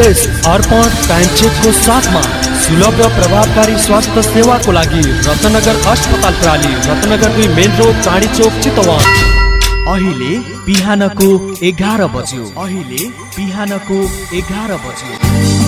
यस अर्पण साथमा सुलभ र प्रभावकारी स्वास्थ्य सेवाको लागि रत्नगर अस्पताल प्राली रत्नगर दुई मेन रोड चाँडी चोक चितवन। अहिले बिहानको एघार बज्यो। अहिले बिहानको एघार बज्यो।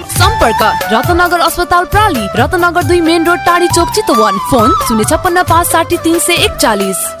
सम्पर्क रत्नगर अस्पताल प्राली रत्नगर दुई मेन रोड टाढी चोक चितवन। फोन शून्य छप्पन्न पाँच साठी तिन सय एकचालिस।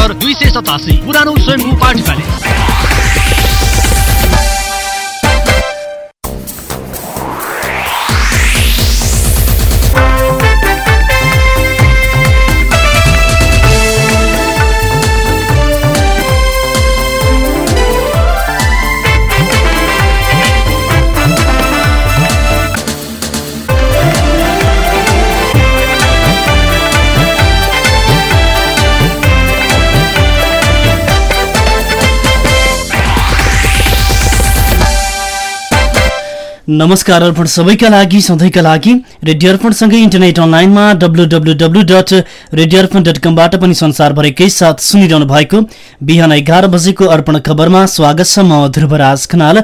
दुई सय सतासी पुरानो स्वयम्भू पार्टी नमस्कार अर्पण सबैका लागि सधैँका लागि रेडियो अर्पणसँगै इन्टरनेट अनलाइनमा W W W dot radio Arpan dot कमबाट पनि संसारभरिकै साथ सुनिरहनु भएको बिहान एघार बजेको अर्पण खबरमा स्वागत छ म ध्रुवराज खनाल।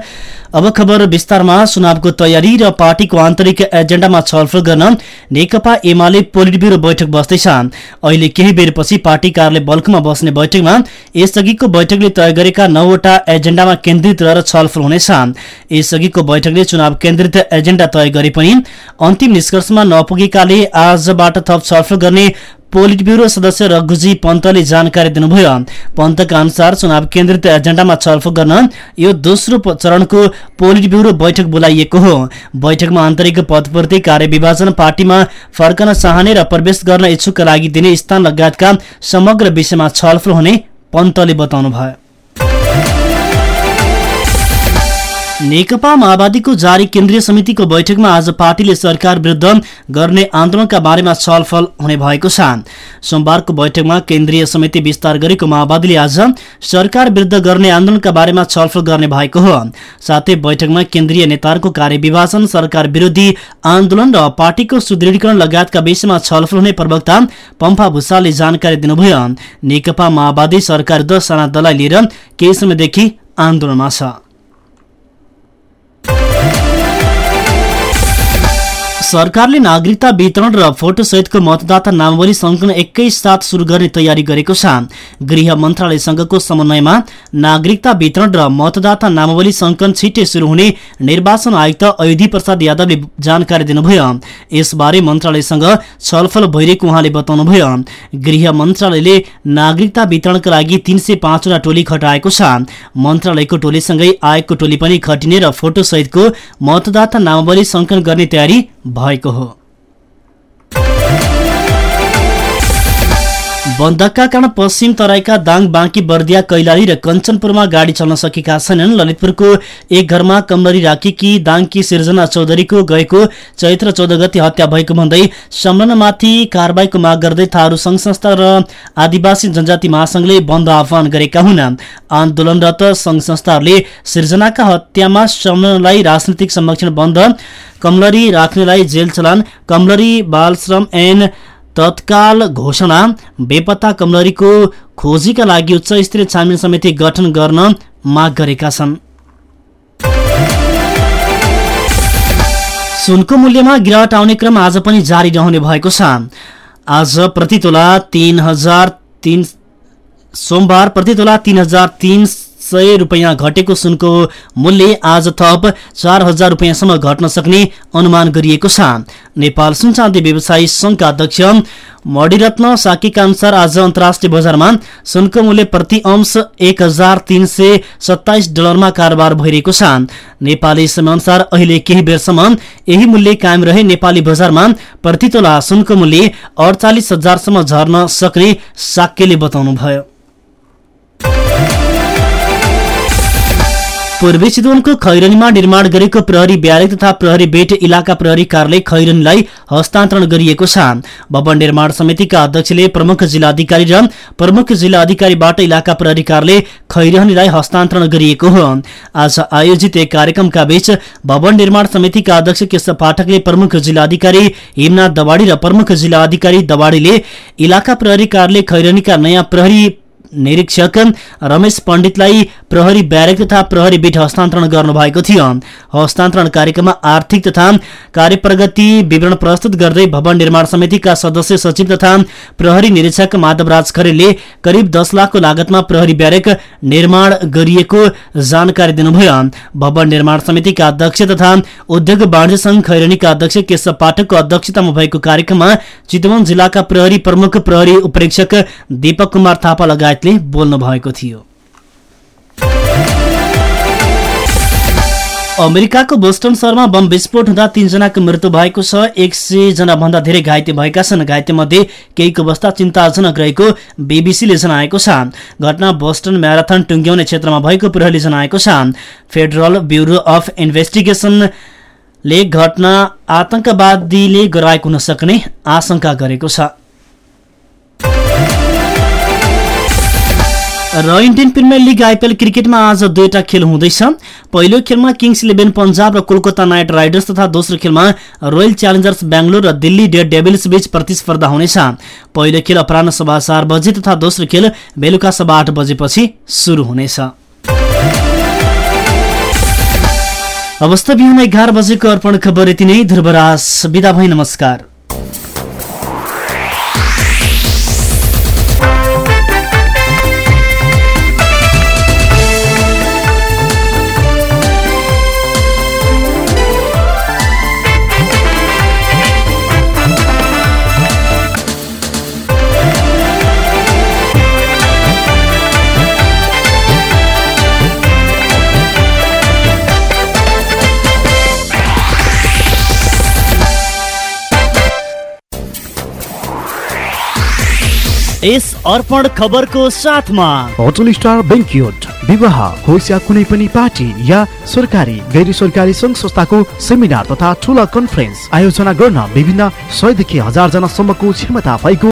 अब खबर विस्तारमा चुनावको तयारी र पार्टीको आन्तरिक एजेन्डामा छलफल गर्न नेकपा एमाले पोलिट ब्युरो बैठक बस्दैछ अहिले केही बेरपछि पार्टी कार्यालय बल्कुमा बस्ने बैठकमा यसअघिको बैठकले तय गरेका नौवटा एजेन्डामा केन्द्रित रहेर छलफल हुनेछ यसअघिको बैठकले चुनाव केन्द्रित एजेन्डा तय गरे पनि अन्तिम निष्कर्षमा नपुगेकाले आजबाट थप छलफल गर्ने पोलिट ब्युरो सदस्य रघुजी पन्तले जानकारी दिनुभयो। पन्तका अनुसार चुनाव केन्द्रित एजेन्डामा छलफल गर्न यो दोस्रो चरणको पोलिट ब्युरो बैठक बोलाइएको हो। बैठकमा आन्तरिक पदपूर्ति कार्यविभाजन पार्टीमा फर्कन चाहने र प्रवेश गर्न इच्छुकका लागि दिने स्थान लगायतका समग्र विषयमा छलफल हुने पन्तले बताउनुभयो। नेकपा माओवादीको जारी केन्द्रीय समितिको बैठकमा आज पार्टीले सरकार विरुद्ध गर्ने आन्दोलनका बारेमा छलफल हुने भएको छ। सोमबारको बैठकमा केन्द्रीय समिति विस्तार गरेको माओवादीले आज सरकार विरुद्ध गर्ने आन्दोलनका बारेमा छलफल गर्ने भएको हो। साथै बैठकमा केन्द्रीय नेताहरूको कार्यविभाजन सरकार विरोधी आन्दोलन र पार्टीको सुदृढीकरण लगायतका विषयमा छलफल हुने प्रवक्ता पम्फा भूषालले जानकारी दिनुभयो। नेकपा माओवादी सरकार विरुद्ध साना दललाई लिएर केही समयदेखि आन्दोलनमा छ। सरकारले नागरिकता वितरण र फोटो सहितको मतदाता नामावली संकलन एकै साथ शुरू गर्ने तयारी गरेको छ। गृह मन्त्रालयसँगको समन्वयमा नागरिकता वितरण र मतदाता नामावली संकलन छिट्टै शुरू हुने निर्वाचन आयुक्त अयोधी प्रसाद यादवले जानकारी दिनुभयो। यसबारे मन्त्रालयसँग छलफल भइरहेको उहाँले बताउनुभयो। गृह मन्त्रालयले नागरिकता वितरणका लागि तीन सय पाँचवटा टोली खटाएको छ। मन्त्रालयको टोलीसँगै आयोगको टोली पनि खटिने र फोटो सहितको मतदाता नामावली संकलन गर्ने तयारी भएको हो बन्दकका कारण पश्चिम तराईका दाङ बाँकी बर्दिया कैलाली र कञ्चनपुरमा गाडी चल्न सकेका छैनन्। ललितपुरको एक घरमा कमलरी राखेकी दाङकी सिर्जना चौधरीको गएको चैत्र चौध गति हत्या भएको भन्दै संलग्नमाथि कारवाहीको माग गर्दै थारू संघ संस्था र आदिवासी जनजाति महासंघले बन्द आह्वान गरेका हुन्। आन्दोलनरत संघ संस्थाहरूले सिर्जनाका हत्यामा संलग्नलाई राजनीतिक संरक्षण बन्द कमलरी राख्नेलाई जेल चलान कमलरी बालश्रम ऐन तत्काल घोषणा बेपत्ता कमलरीको खोजीका लागि उच्च स्तरीय छानबिन समिति गठन गर्न माग गरेका छन्। सुनको मूल्यमा गिरावट आउने क्रम आज पनि जारी रहने भएको छ। आज प्रति तोला तीन हजार तीन सोमबार प्रति तोला तीन हजार तीन सय रुपियाँ घटेको सुनको मूल्य आज थप चार हजार रुपियाँसम्म घट्न सक्ने अनुमान गरिएको छ। नेपाल सुन चाँदी व्यवसायी संघका अध्यक्ष मणिरत्न साकीका अनुसार आज अन्तर्राष्ट्रिय बजारमा सुनको मूल्य प्रति अंश एक हजार तीन सय सत्ताइस डलरमा कारोबार भइरहेको छ। नेपाली समयअनुसार अहिले केही बेरसम्म यही मूल्य कायम रहे नेपाली बजारमा प्रति तोला सुनको मूल्य अडचालिस हजारसम्म झर्न सक्ने साक्यले बताउनुभयो। पूर्वी चितवनको खैरनीमा निर्माण गरेको प्रहरी ब्यारेक तथा प्रहरी बेट इलाका प्रहरी कार्यालय खैरनीलाई हस्तान्तरण गरिएको छ। भवन निर्माण समितिका अध्यक्षले प्रमुख जिल्लाधिकारी र प्रमुख जिल्लाधिकारीबाट इलाका प्रहरी कार्यालय खैरनीलाई हस्तान्तरण गरिएको हो। आज आयोजित एक कार्यक्रमका बीच भवन निर्माण समितिका अध्यक्ष केशव पाठकले प्रमुख जिल्लाधिकारी हिमनाथ दवाडी र प्रमुख जिल्लाधिकारी दवाडीले इलाका प्रहरी कार्यालय खैरनीका नयाँ प्रहरी निरीक्षक रमेश पण्डितलाई प्रहरी ब्यारेक तथा प्रहरी बेट हस्तान्तरण गर्नुभएको थियो। हस्तान्तरण कार्यक्रममा आर्थिक तथा कार्यप्रगति विवरण प्रस्तुत गर्दै भवन निर्माण समितिका सदस्य सचिव तथा प्रहरी निरीक्षक माधवराज खरेलले करिब दस लाखको लागतमा प्रहरी ब्यारेक निर्माण गरिएको जानकारी दिनुभयो। भवन निर्माण समितिका अध्यक्ष तथा उद्योग वाणिज्य संघ खैरनीका अध्यक्ष केशव पाठकको अध्यक्षतामा भएको कार्यक्रममा चितवन जिल्लाका प्रहरी प्रमुख प्रहरी उपरीक्षक दीपक कुमार थापा लगायतले बोल्नु भएको थियो। अमेरिकाको बोस्टन शहरमा बम विस्फोट हुँदा तीनजनाको मृत्यु भएको छ। एक सय जना भन्दा धेरै घाइते भएका छन्। घाइते मध्ये केहीको अवस्था चिन्ताजनक रहेको बीबीसीले जनाएको छ। घटना बोस्टन म्याराथन टुङ्ग्याउने क्षेत्रमा भएको प्रहरीले जनाएको छ। फेडरल ब्युरो अफ इन्भेस्टिगेसनले घटना आतंकवादीले गराएको हुन सक्ने आशंका गरेको छ। र इन्डियन प्रिमियर लिग आइपिएल क्रिकेटमा आज दुईवटा खेल हुँदैछ। पहिलो खेलमा किङ्स इलेभेन पन्जाब र कोलकाता नाइट राइडर्स तथा दोस्रो खेलमा रोयल च्यालेन्जर्स बेङ्गलोर र दिल्ली डेभिल्स बीच प्रतिस्पर्धा हुनेछ। पहिलो खेल अपराह सभा चार बजे तथा दोस्रो खेल बेलुका सभा आठ बजेपछि सुरु हुनेछ। अवस्था बिहान एघार बजेको अर्पण खबर यति नै। ध्रुवराज बिदा भई नमस्कार। यस अर्पण खबरको साथमा। होटल स्टार बेङ्क्युट विवाह होस् या कुनै पनि पार्टी या सरकारी गैर सरकारी सङ्घ संस्थाको सेमिनार तथा ठुला कन्फरेन्स आयोजना गर्न विभिन्न सयदेखि हजार जनासम्मको क्षमता भएको